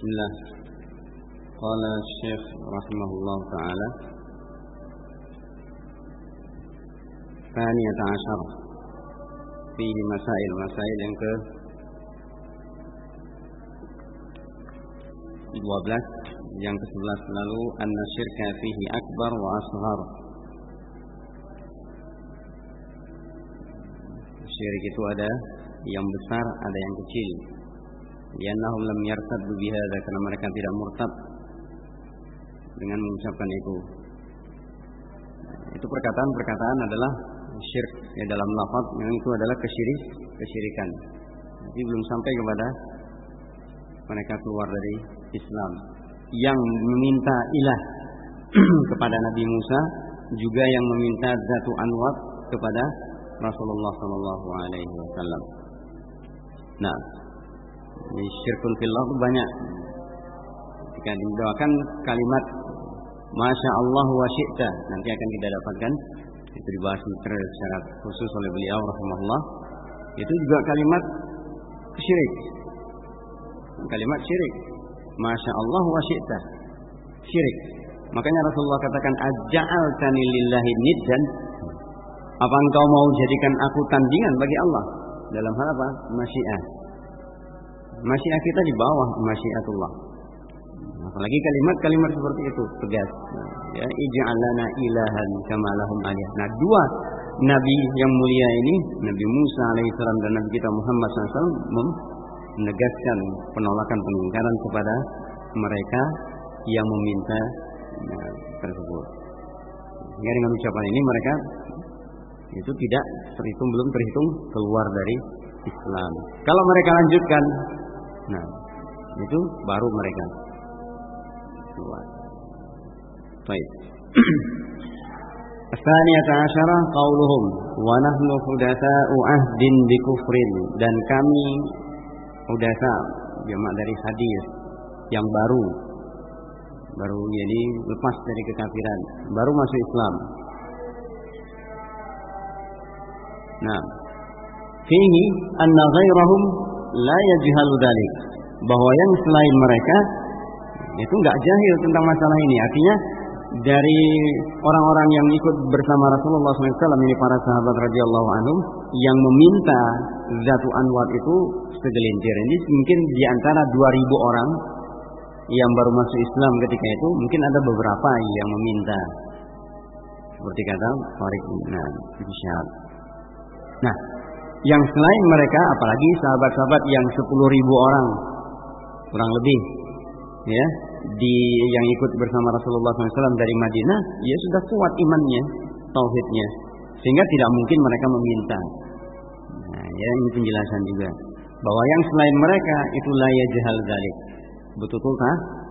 بسم الله قال الشيخ رحمه الله تعالى ثانية عشر فيه مسائل مسائل yang ke 12 yang ke-11 lalu anna syirka fihi akbar wa asghar syirik itu ada yang besar ada yang kecil liannahum lam yartaddu bihadza karena mereka tidak murtad dengan mengucapkan itu. Itu perkataan-perkataan adalah syirik ya dalam lafaz yang itu adalah kesyirik kesyirikan. Tapi belum sampai kepada mereka keluar dari Islam. Yang meminta ilah kepada Nabi Musa juga yang meminta Zatu Anwar kepada Rasulullah Sallallahu Alaihi Wasallam. Nah, ini syirkun fillah itu banyak. Jika didoakan kalimat Masya Allah wa syi'ta nanti akan kita dapatkan. Itu dibahas secara khusus oleh beliau rahimahullah. Itu juga kalimat syirik. Kalimat syirik. Masya Allah wa syi'ta. Syirik. Makanya Rasulullah katakan aja'altani lillahi niddan. Apa engkau mau jadikan aku tandingan bagi Allah? Dalam hal apa? Masyiah masyiah kita di bawah masyiatullah apalagi kalimat-kalimat seperti itu tegas ya ij'alana ilahan kama lahum aliyah nah dua nabi yang mulia ini Nabi Musa alaihissalam dan Nabi kita Muhammad SAW menegaskan penolakan pengingkaran kepada mereka yang meminta ya, tersebut. Sehingga dengan ucapan ini mereka itu tidak terhitung belum terhitung keluar dari Islam. Kalau mereka lanjutkan, Nah, itu baru mereka. Keluar. Baik. Tsaniyata asyarah kauluhum wa nahnu hudatsa'u ahdin dan kami hudasa jamak dari hadis yang baru. Baru jadi lepas dari kekafiran. Baru masuk Islam. Nah, fihi anna ghairahum la yajhalu dalik bahwa yang selain mereka itu enggak jahil tentang masalah ini artinya dari orang-orang yang ikut bersama Rasulullah SAW ini para sahabat radhiyallahu anhum yang meminta Zatu Anwar itu segelintir. Ini mungkin di antara 2000 orang yang baru masuk Islam ketika itu mungkin ada beberapa yang meminta seperti kata Farid Syahab. Nah, yang selain mereka apalagi sahabat-sahabat yang 10.000 orang kurang lebih ya di yang ikut bersama Rasulullah SAW dari Madinah, ya sudah kuat imannya, tauhidnya, sehingga tidak mungkin mereka meminta. Nah, ya ini penjelasan juga bahwa yang selain mereka itu ya jahal dalik. Betul-betul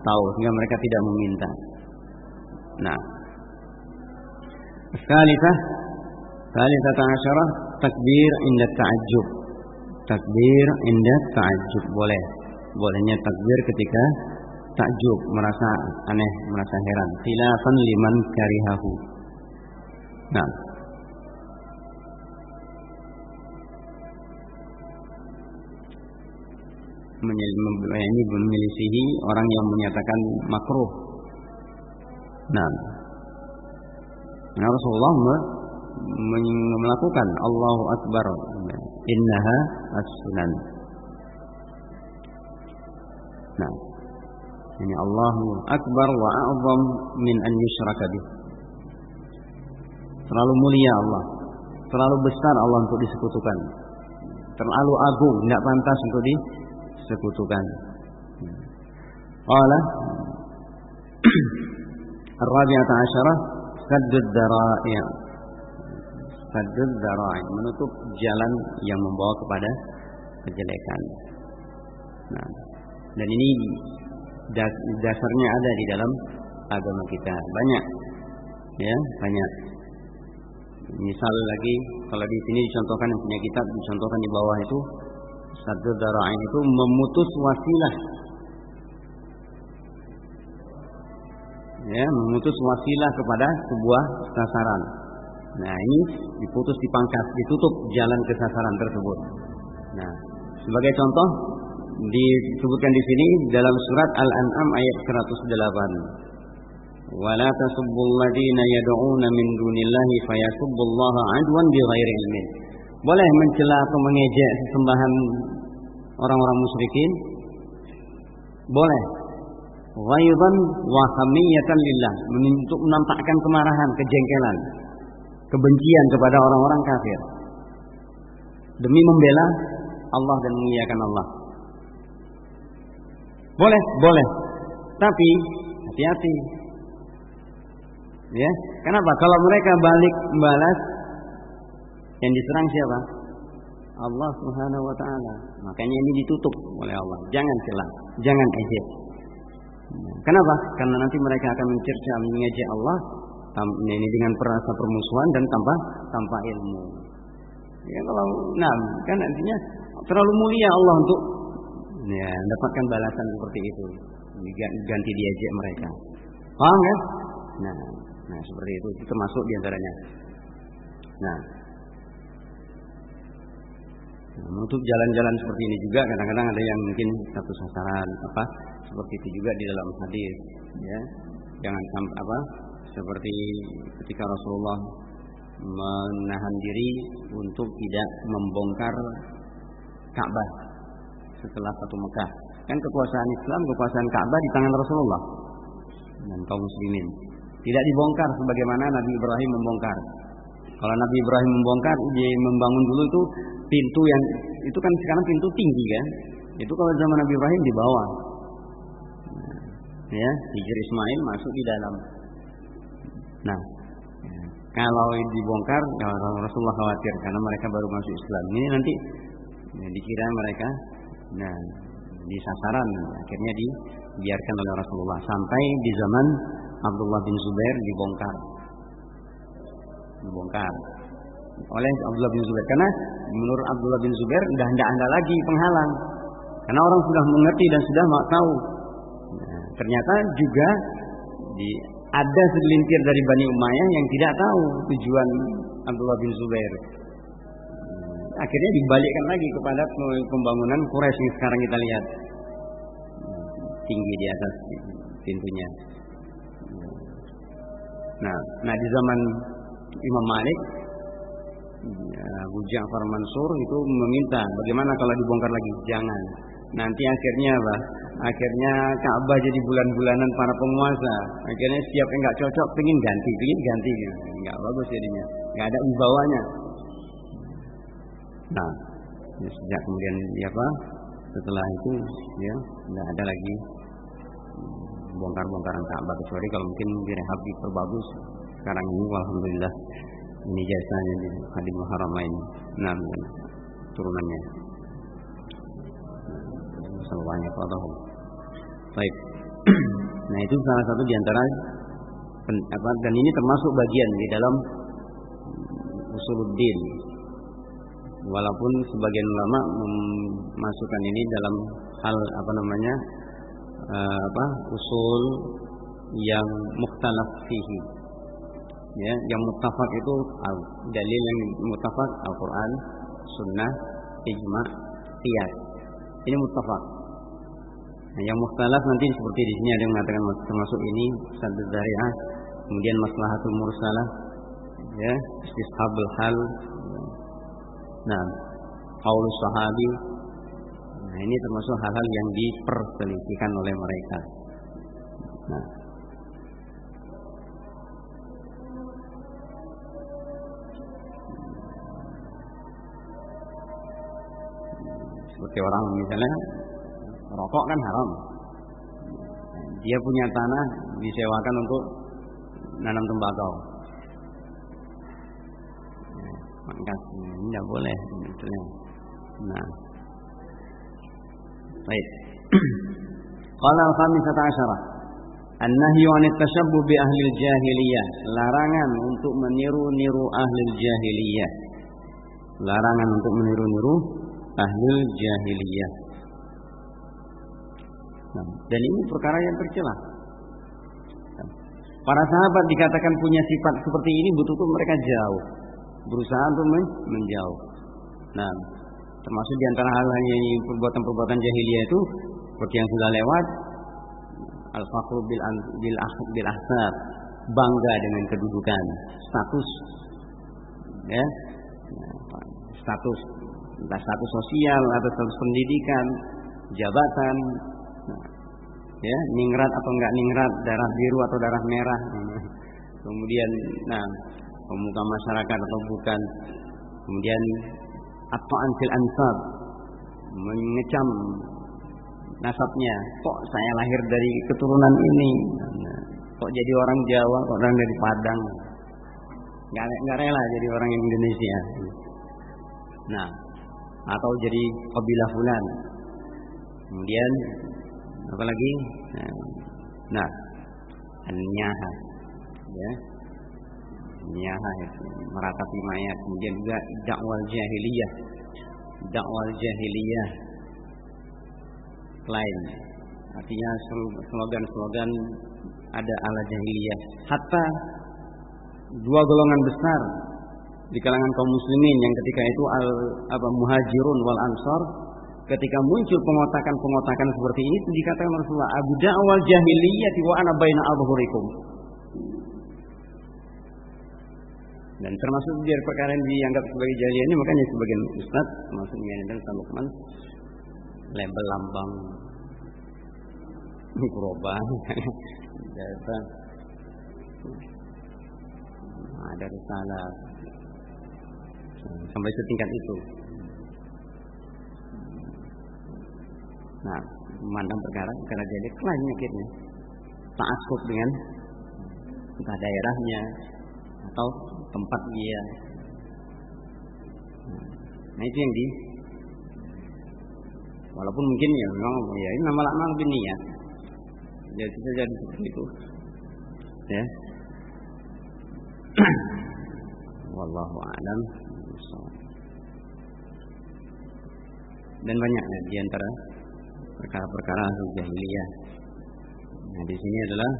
tahu sehingga mereka tidak meminta. Nah, Salifah Salifah ta'asyarah Takbir inda ta'ajub Takbir inda ta'ajub Boleh Bolehnya takbir ketika takjub, merasa aneh, merasa heran. Khilafan liman karihahu. Nah. ini menyelisihi orang yang menyatakan makruh. Nah, nah Rasulullah melakukan Allahu Akbar. Innaha as-sunan. Nah, ini Allahu akbar wa a'zam min an yushraka bih. Terlalu mulia Allah. Terlalu besar Allah untuk disekutukan. Terlalu agung, tidak pantas untuk disekutukan. Qala Ar-rabi'ata asyarah saddud dara'i' saddud dara'i' menutup jalan yang membawa kepada kejelekan. Nah, dan ini dasarnya ada di dalam agama kita. Banyak ya banyak. Misal lagi kalau di sini dicontohkan yang punya kitab dicontohkan di bawah itu satu dara'in itu memutus wasilah. Ya memutus wasilah kepada sebuah sasaran nah ini diputus dipangkas ditutup jalan ke sasaran tersebut nah Sebagai contoh disebutkan di sini dalam surat Al-An'am ayat 108. Wala tasubbul ladina yad'una min dunillahi fayasubbullaha adwan bighairi ilmin. Boleh mencela atau mengejek sesembahan orang-orang musyrikin? Boleh. Ghaiban wa hamiyatan lillah, untuk menampakkan kemarahan, kejengkelan, kebencian kepada orang-orang kafir. Demi membela Allah dan memuliakan Allah. Boleh, boleh. Tapi hati-hati. Ya, kenapa? Kalau mereka balik membalas yang diserang siapa? Allah Subhanahu wa taala. Makanya ini ditutup oleh Allah. Jangan celah, jangan ejek. Kenapa? Karena nanti mereka akan mencerca mengejek Allah ini dengan perasa permusuhan dan tanpa tanpa ilmu. Ya kalau nah kan artinya terlalu mulia Allah untuk ya mendapatkan balasan seperti itu. Ganti diajak mereka. Paham ya? Nah, nah seperti itu itu termasuk di antaranya. Nah, nah, menutup jalan-jalan seperti ini juga kadang-kadang ada yang mungkin satu sasaran apa seperti itu juga di dalam hadis ya jangan sampai apa seperti ketika Rasulullah menahan diri untuk tidak membongkar Ka'bah setelah satu Mekah. Kan kekuasaan Islam, kekuasaan Ka'bah di tangan Rasulullah dan kaum muslimin. Tidak dibongkar sebagaimana Nabi Ibrahim membongkar. Kalau Nabi Ibrahim membongkar, dia membangun dulu itu pintu yang itu kan sekarang pintu tinggi kan. Itu kalau zaman Nabi Ibrahim di bawah. ya, Hijr Ismail masuk di dalam. Nah, kalau dibongkar, kalau Rasulullah khawatir karena mereka baru masuk Islam. Ini nanti ya, dikira mereka nah di sasaran akhirnya dibiarkan oleh Rasulullah sampai di zaman Abdullah bin Zubair dibongkar. Dibongkar oleh Abdullah bin Zubair karena menurut Abdullah bin Zubair sudah tidak ada lagi penghalang karena orang sudah mengerti dan sudah mau tahu. Nah, ternyata juga di ada segelintir dari Bani Umayyah yang tidak tahu tujuan Abdullah bin Zubair. Akhirnya dibalikkan lagi kepada pembangunan Quraisy yang sekarang kita lihat. Tinggi di atas pintunya. Nah, nah di zaman Imam Malik Abu Ja'far Mansur itu meminta bagaimana kalau dibongkar lagi? Jangan. Nanti akhirnya apa? Akhirnya Ka'bah jadi bulan-bulanan para penguasa. Akhirnya setiap yang nggak cocok pengin ganti, pengin ganti, nggak bagus jadinya, nggak ada wibawanya. Nah, ya sejak kemudian ya apa? Setelah itu ya nggak ada lagi bongkar-bongkaran Ka'bah kecuali kalau mungkin direhab diperbagus. Sekarang ini alhamdulillah ini jasanya di Hadimul Haramain. Nah, turunannya. Baik. nah, itu salah satu di antara apa dan ini termasuk bagian di dalam usuluddin. Walaupun sebagian ulama memasukkan ini dalam hal apa namanya? Uh, apa? usul yang mukhtalaf fihi. Ya, yang muttafaq itu dalil yang muttafaq Al-Qur'an, sunnah, ijma, qiyas. Ini muttafaq. Nah, yang mukhtalaf nanti seperti di sini ada yang mengatakan termasuk ini sadad dzari'ah, kemudian maslahatul mursalah, ya, istishabul hal. Nah, qaulus sahabi. Nah, ini termasuk hal-hal yang diperselisihkan oleh mereka. Nah, seperti orang misalnya Rokok kan haram. Dia punya tanah disewakan untuk nanam tembakau. Maka ini tidak boleh. Nah, baik. Qala al-khamisata asyara An-nahyu 'anit tashabbuh bi ahli jahiliyah. Larangan untuk meniru-niru ahli jahiliyah. Larangan untuk meniru-niru ahli jahiliyah. Nah, dan ini perkara yang tercela. Para sahabat dikatakan punya sifat seperti ini betul-betul mereka jauh. Berusaha untuk menjauh. Nah, termasuk di antara hal yang perbuatan-perbuatan jahiliyah itu seperti yang sudah lewat al-fakhru bil bil, bil ahsab bangga dengan kedudukan status ya status entah status sosial atau status pendidikan jabatan nah, ya ningrat atau enggak ningrat darah biru atau darah merah. Kemudian nah pemuka masyarakat atau bukan. Kemudian atau anfil ansab? Mengecam nasabnya. Kok saya lahir dari keturunan ini? Nah, kok jadi orang Jawa orang dari Padang? Nggak nggak rela jadi orang Indonesia. Nah atau jadi kabilah fulan. Kemudian apa lagi? Nah. Nyaha ya. Nyaha itu meratapi mayat. Kemudian juga dakwal jahiliyah. Dakwal jahiliyah. Lain. Artinya slogan-slogan ada ala jahiliyah. Hatta dua golongan besar di kalangan kaum muslimin yang ketika itu al apa muhajirun wal ansor ketika muncul pengotakan-pengotakan seperti ini dikatakan Rasulullah abu da'wal jahiliyah wa ana baina adhurikum dan termasuk biar perkara yang dianggap sebagai jahiliyah ini makanya sebagian ustaz termasuk dan Lukman label lambang mikroba data ada risalah. Sampai setingkat itu nah memandang perkara perkara jadi lain akhirnya takut dengan entah daerahnya atau tempat dia. Nah itu yang di walaupun mungkin ya memang ya ini nama lama lebih niat. Ya kita jadi seperti itu. Ya. Wallahu a'lam dan banyaknya di antara perkara-perkara jahiliyah. Nah, di sini adalah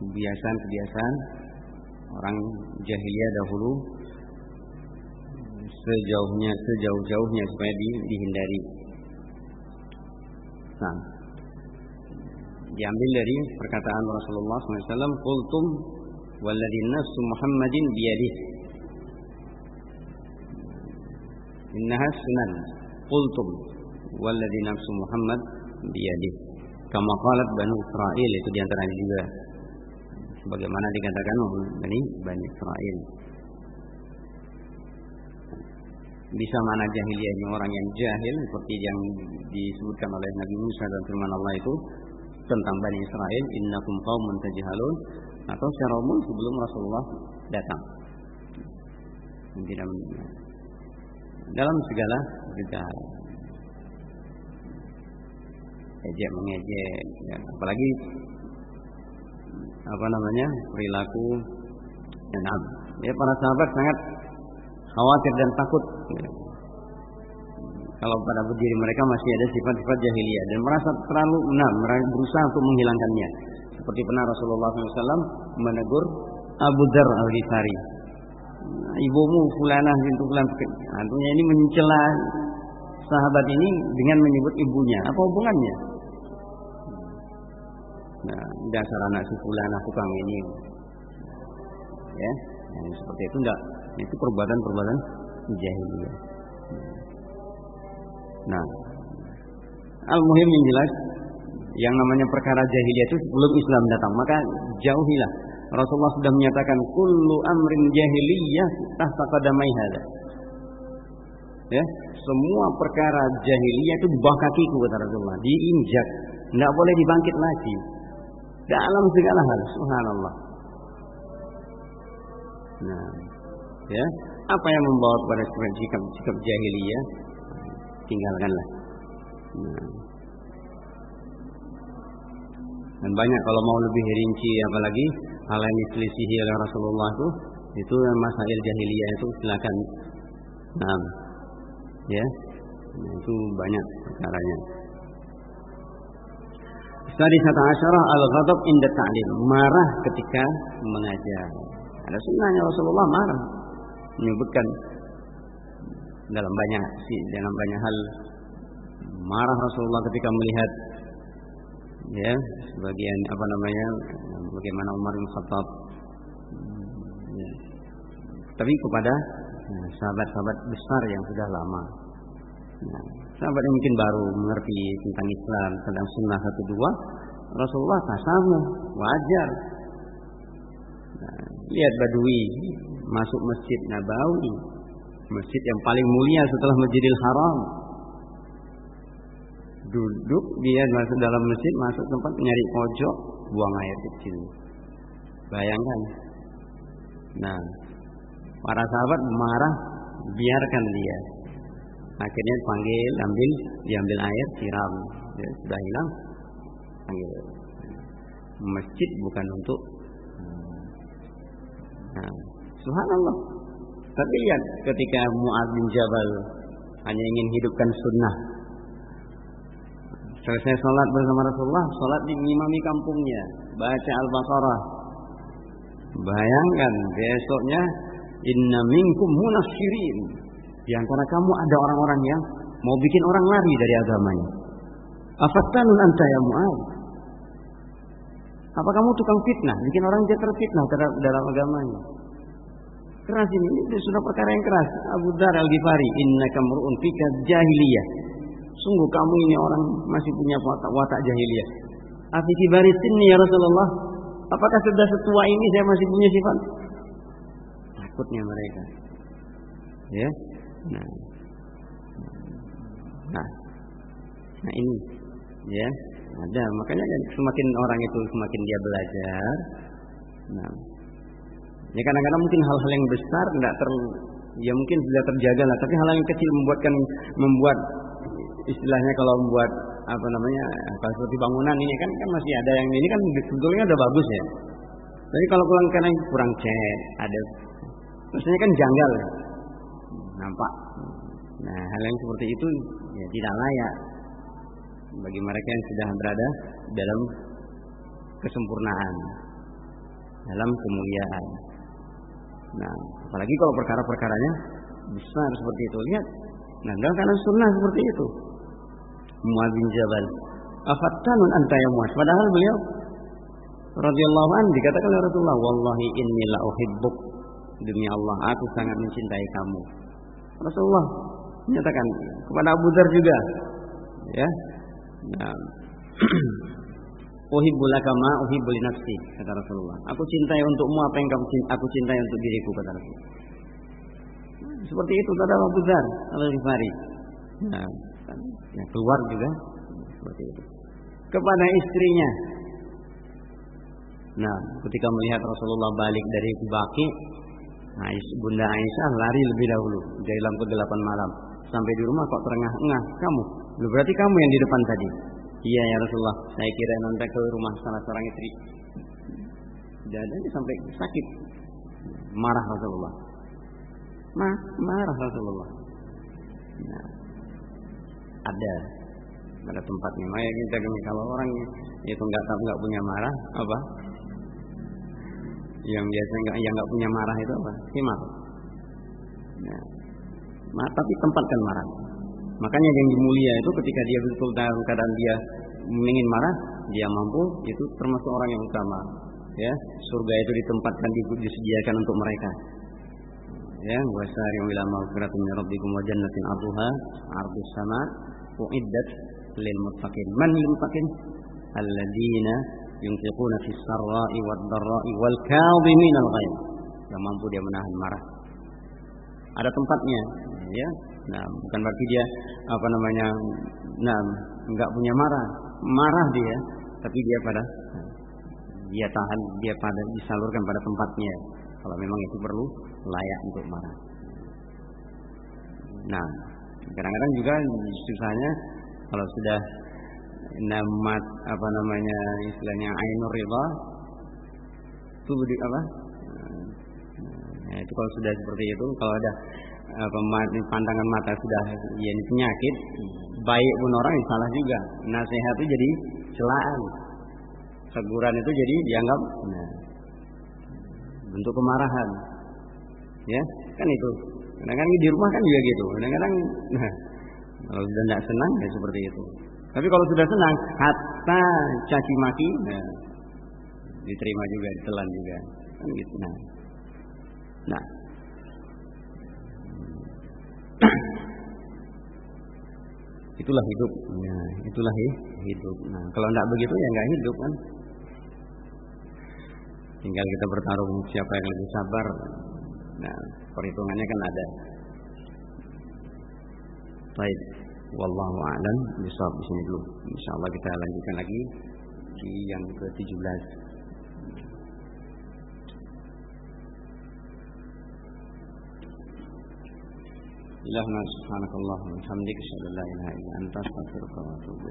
kebiasaan-kebiasaan orang jahiliyah dahulu sejauhnya sejauh-jauhnya supaya di, dihindari. Nah, diambil dari perkataan Rasulullah SAW, "Qultum walladhi nafsu Muhammadin biyadih." Innaha sunan. Qultum walladhi nafsu Muhammad biyadih. Kama qalat Bani Israel itu di antaranya juga sebagaimana dikatakan Bani Bani Israel. Bisa mana jahiliyahnya orang yang jahil seperti yang disebutkan oleh Nabi Musa dan firman Allah itu tentang Bani Israel innakum qaumun tajhalun atau secara umum sebelum Rasulullah datang. Dalam segala berita ejek mengejek ya, apalagi apa namanya perilaku dan ya para sahabat sangat khawatir dan takut ya. kalau pada berdiri mereka masih ada sifat-sifat jahiliyah dan merasa terlalu benar berusaha untuk menghilangkannya. Seperti pernah Rasulullah SAW menegur Abu Dar al Ghifari nah, ibumu fulanah bintu fulan. Artinya ini mencela sahabat ini dengan menyebut ibunya. Apa hubungannya Nah, dasar anak si fulanah tukang ini. Ya, yang seperti itu enggak itu perbuatan-perbuatan jahiliyah. Nah, al-muhim yang jelas yang namanya perkara jahiliyah itu sebelum Islam datang, maka jauhilah. Rasulullah sudah menyatakan kullu amrin jahiliyah tahta qadamai hada. Ya, semua perkara jahiliyah itu di bawah kakiku kata Rasulullah, diinjak, tidak boleh dibangkit lagi dalam segala hal subhanallah. Nah ya. Apa yang membawa kepada sikap sikap jahiliyah? Tinggalkanlah. Nah. dan banyak kalau mau lebih rinci apalagi hal yang diselisihi oleh Rasulullah itu itu masalah jahiliyah itu silakan. Nah ya. Nah, itu banyak perkaranya Sadisata asyarah al-ghadab inda ta'lim. Marah ketika mengajar. Ada sunnahnya Rasulullah marah. Menyebutkan dalam banyak dalam banyak hal marah Rasulullah ketika melihat ya sebagian apa namanya bagaimana Umar bin Khattab ya. tapi kepada ya, sahabat-sahabat besar yang sudah lama nah, sahabat yang mungkin baru mengerti tentang Islam tentang sunnah satu dua Rasulullah tasamu wajar. Nah, lihat Badui masuk masjid Nabawi masjid yang paling mulia setelah Masjidil Haram. Duduk dia masuk dalam masjid masuk tempat nyari pojok buang air kecil. Bayangkan. Nah para sahabat marah biarkan dia akhirnya panggil ambil diambil air siram ya, sudah hilang panggil masjid bukan untuk nah, subhanallah tapi lihat ketika Mu'ad bin Jabal hanya ingin hidupkan sunnah Selesai sholat bersama Rasulullah, sholat di imami kampungnya, baca Al-Baqarah. Bayangkan besoknya inna minkum munafirin. Di antara kamu ada orang-orang yang mau bikin orang lari dari agamanya. Afattanun anta ya Mu'ad? Apa kamu tukang fitnah, bikin orang jadi terfitnah dalam agamanya? Keras ini, ini sudah perkara yang keras. Abu Dar al-Ghifari, inna kamru'un fika jahiliyah. Sungguh kamu ini orang masih punya watak, watak jahiliyah. Afi kibaris ini ya Rasulullah. Apakah sudah setua ini saya masih punya sifat? Takutnya mereka. Ya. Nah. Nah. Nah ini. Ya ada. Makanya semakin orang itu semakin dia belajar. Nah. Ya kadang-kadang mungkin hal-hal yang besar tidak ter ya mungkin sudah terjaga lah. Tapi hal yang kecil membuatkan membuat istilahnya kalau membuat apa namanya kalau seperti bangunan ini kan kan masih ada yang ini kan sebetulnya udah bagus ya. Tapi kalau kurang karena kurang cat ada. Maksudnya kan janggal nampak. Nah hal yang seperti itu ya tidak layak bagi mereka yang sudah berada dalam kesempurnaan dalam kemuliaan. Nah, apalagi kalau perkara-perkaranya besar seperti itu. Lihat, nah dalam keadaan sunnah seperti itu. Muaz bin Jabal. Afattanun anta ya Muaz. Padahal beliau radhiyallahu an dikatakan oleh Rasulullah, "Wallahi inni la uhibbuk." Demi Allah, aku sangat mencintai kamu. Rasulullah menyatakan kepada Abu Dzar juga, ya. Nah, Uhibbu laka ma uhibbu li nafsi kata Rasulullah. Aku cintai untukmu apa yang kamu cintai, aku cintai untuk diriku kata Rasulullah. Seperti itu kata Abu Dzar Al-Ghifari. Nah, ya, keluar juga seperti itu kepada istrinya nah ketika melihat Rasulullah balik dari nah, Bunda Aisyah lari lebih dahulu. Dari dalam ke-8 malam. Sampai di rumah kok terengah-engah kamu. Lu berarti kamu yang di depan tadi? Iya ya Rasulullah. Saya kira nanti ke rumah salah seorang istri. Dadanya sampai sakit. Marah Rasulullah. Ma marah Rasulullah. Nah, ada. Pada tempatnya. Maya kita kalau orang itu nggak tahu nggak punya marah apa? Yang biasa nggak yang nggak punya marah itu apa? Himar. Nah, tapi tempatkan marah. Makanya yang mulia itu ketika dia betul dalam keadaan dia ingin marah, dia mampu, itu termasuk orang yang utama. Ya, surga itu ditempatkan disediakan untuk mereka. Ya, wasari ila maghfiratin rabbikum wa jannatin 'arduha 'ardus sama' uiddat lil muttaqin. Man lil muttaqin? Yunfiquna fis sarra'i wad dharra'i wal kadhimin al ghaib. Yang mampu dia menahan marah. Ada tempatnya, ya. Nah, bukan berarti dia apa namanya, nah, enggak punya marah. Marah dia, tapi dia pada dia tahan, dia pada disalurkan pada tempatnya. Kalau memang itu perlu layak untuk marah. Nah, Kadang-kadang juga susahnya kalau sudah namat apa namanya istilahnya ainur riba itu apa? Nah, itu kalau sudah seperti itu kalau ada apa, pandangan mata sudah ya penyakit baik pun orang yang salah juga nasihat itu jadi celaan teguran itu jadi dianggap nah, bentuk kemarahan ya kan itu Kadang-kadang di rumah kan juga gitu. Kadang-kadang nah, kalau sudah tidak senang ya seperti itu. Tapi kalau sudah senang, hatta caci maki, nah, diterima juga, ditelan juga, kan gitu. Nah, nah. itulah hidup. Nah, itulah hidup. Nah, kalau tidak begitu ya nggak hidup kan. Tinggal kita bertarung siapa yang lebih sabar. Nah, perhitungannya kan ada. Baik, wallahu a'lam bishawab di sini dulu. Insyaallah kita lanjutkan lagi di yang ke-17. Ilahna subhanakallahumma wa bihamdika asyhadu an la ilaha illa anta astaghfiruka wa atubu.